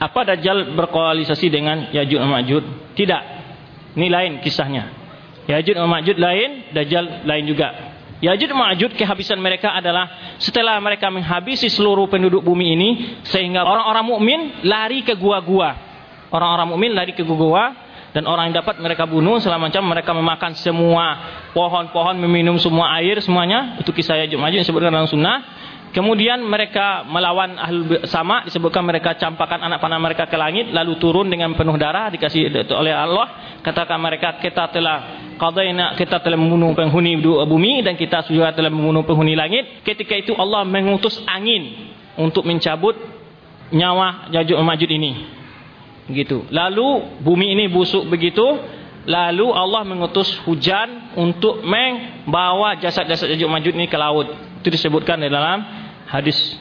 Apa Dajjal berkoalisasi dengan Yajud dan Ma'jud? Tidak. Ini lain kisahnya. Yajud dan Ma'jud lain, Dajjal lain juga. Yajud dan Ma'jud kehabisan mereka adalah setelah mereka menghabisi seluruh penduduk bumi ini sehingga orang-orang mukmin lari ke gua-gua. Orang-orang mukmin lari ke gua-gua dan orang yang dapat mereka bunuh selama macam mereka memakan semua pohon-pohon, meminum semua air semuanya. Itu kisah Yajud dan Ma'jud yang disebutkan dalam sunnah. Kemudian mereka melawan ahlul sama disebutkan mereka campakkan anak panah mereka ke langit lalu turun dengan penuh darah dikasih oleh Allah. Katakan mereka kita telah qadaina kita telah membunuh penghuni bumi dan kita juga telah membunuh penghuni langit. Ketika itu Allah mengutus angin untuk mencabut nyawa Yajuj Majud ini. Gitu. Lalu bumi ini busuk begitu lalu Allah mengutus hujan untuk membawa jasad-jasad Yajuj Majud ini ke laut. Itu disebutkan dalam hadis